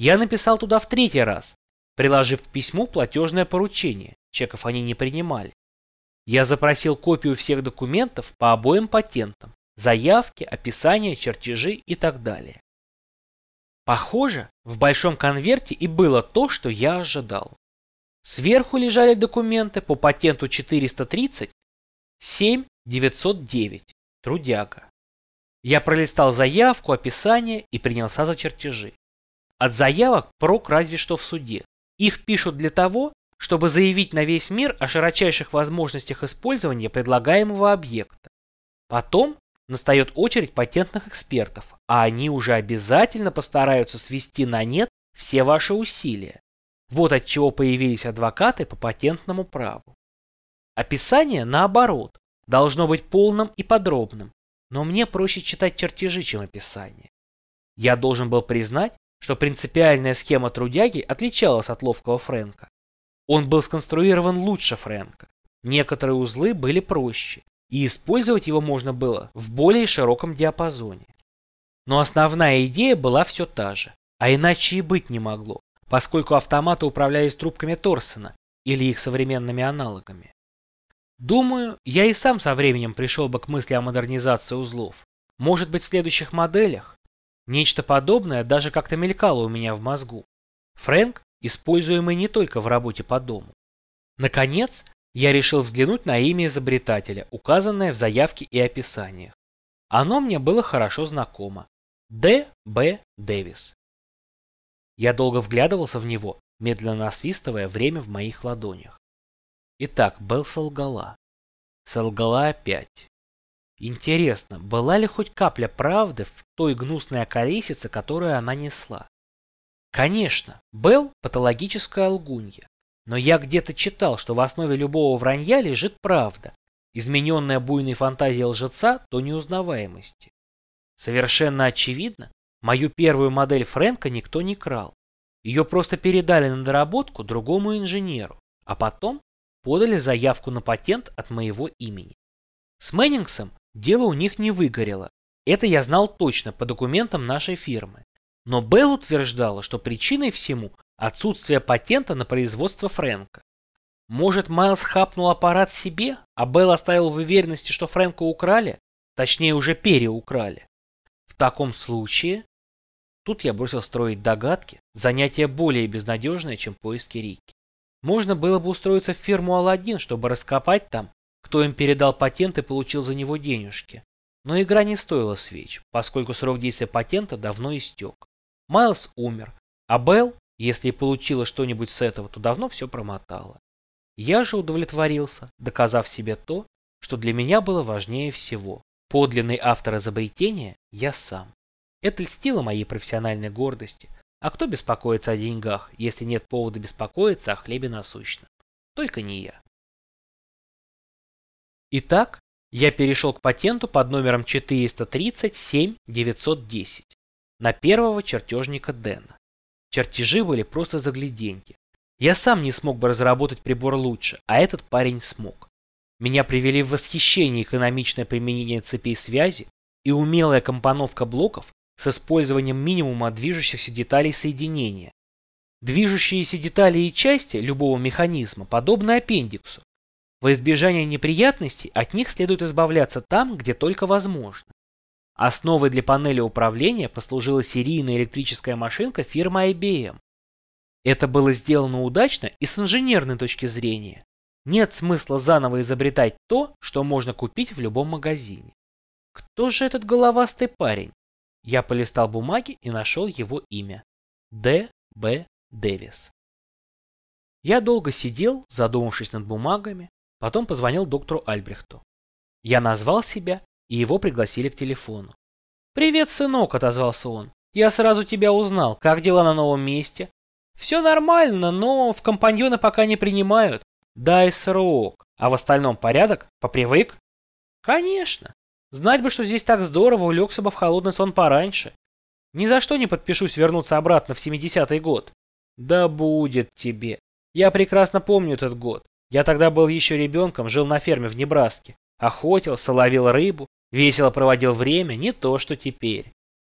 Я написал туда в третий раз, приложив к письму платежное поручение, чеков они не принимали. Я запросил копию всех документов по обоим патентам, заявки, описания, чертежи и так далее. Похоже, в большом конверте и было то, что я ожидал. Сверху лежали документы по патенту 430 7909 Трудяга. Я пролистал заявку, описание и принялся за чертежи. От заявок прок разве что в суде. Их пишут для того, чтобы заявить на весь мир о широчайших возможностях использования предлагаемого объекта. Потом настает очередь патентных экспертов, а они уже обязательно постараются свести на нет все ваши усилия. Вот от чего появились адвокаты по патентному праву. Описание, наоборот, должно быть полным и подробным, но мне проще читать чертежи, чем описание. Я должен был признать, что принципиальная схема трудяги отличалась от ловкого Фрэнка. Он был сконструирован лучше Фрэнка. Некоторые узлы были проще, и использовать его можно было в более широком диапазоне. Но основная идея была все та же, а иначе и быть не могло, поскольку автоматы управлялись трубками Торсена или их современными аналогами. Думаю, я и сам со временем пришел бы к мысли о модернизации узлов. Может быть в следующих моделях? Нечто подобное даже как-то мелькало у меня в мозгу. Фрэнк, используемый не только в работе по дому. Наконец, я решил взглянуть на имя изобретателя, указанное в заявке и описаниях. Оно мне было хорошо знакомо. Д. Б. Дэвис. Я долго вглядывался в него, медленно насвистывая время в моих ладонях. Итак, Белл солгала. Солгала опять. Интересно, была ли хоть капля правды в той гнусной околесице, которую она несла? Конечно, Белл – патологическая лгунья. Но я где-то читал, что в основе любого вранья лежит правда, измененная буйной фантазией лжеца до неузнаваемости. Совершенно очевидно, мою первую модель Фрэнка никто не крал. Ее просто передали на доработку другому инженеру, а потом подали заявку на патент от моего имени. С Мэннингсом дело у них не выгорело. Это я знал точно по документам нашей фирмы. Но Белл утверждала, что причиной всему отсутствие патента на производство Фрэнка. Может, Майлз хапнул аппарат себе, а Белл оставил в уверенности, что Фрэнка украли? Точнее, уже переукрали. В таком случае... Тут я бросил строить догадки, занятие более безнадежное, чем поиски Рики. Можно было бы устроиться в фирму Алладин, чтобы раскопать там, кто им передал патент и получил за него денежки. Но игра не стоила свеч, поскольку срок действия патента давно истек. Майлз умер, а Белл, если и получила что-нибудь с этого, то давно все промотала. Я же удовлетворился, доказав себе то, что для меня было важнее всего. Подлинный автор изобретения – я сам. Это льстило моей профессиональной гордости – а кто беспокоится о деньгах, если нет повода беспокоиться о хлебе насущном? Только не я. Итак, я перешел к патенту под номером 437-910 на первого чертежника Дэна. Чертежи были просто загляденьки. Я сам не смог бы разработать прибор лучше, а этот парень смог. Меня привели в восхищение экономичное применение цепей связи и умелая компоновка блоков с использованием минимума движущихся деталей соединения. Движущиеся детали и части любого механизма подобны аппендиксу. Во избежание неприятностей от них следует избавляться там, где только возможно. Основой для панели управления послужила серийная электрическая машинка фирмы IBM. Это было сделано удачно и с инженерной точки зрения. Нет смысла заново изобретать то, что можно купить в любом магазине. Кто же этот головастый парень? Я полистал бумаги и нашел его имя. Д. Б. Дэвис. Я долго сидел, задумавшись над бумагами, потом позвонил доктору Альбрехту. Я назвал себя, и его пригласили к телефону. «Привет, сынок», — отозвался он. «Я сразу тебя узнал. Как дела на новом месте?» «Все нормально, но в компаньоны пока не принимают. Дай срок. А в остальном порядок? Попривык?» «Конечно. Знать бы, что здесь так здорово, улегся бы в холодный сон пораньше. Ни за что не подпишусь вернуться обратно в 70-й год. Да будет тебе. Я прекрасно помню этот год. Я тогда был еще ребенком, жил на ферме в Небраске. Охотился, ловил рыбу, весело проводил время, не то что теперь.